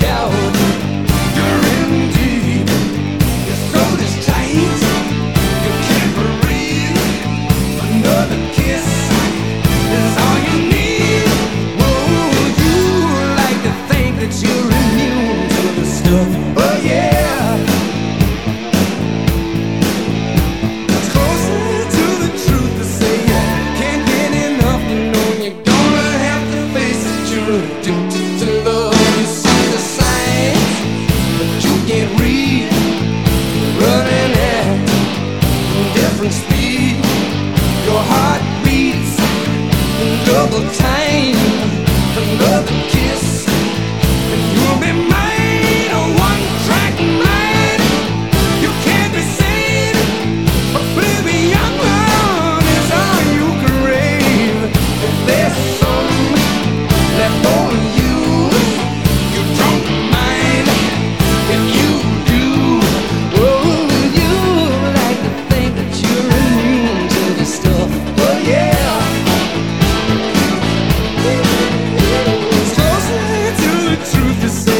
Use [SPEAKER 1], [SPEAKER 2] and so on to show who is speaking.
[SPEAKER 1] doubt love. Addicted to love.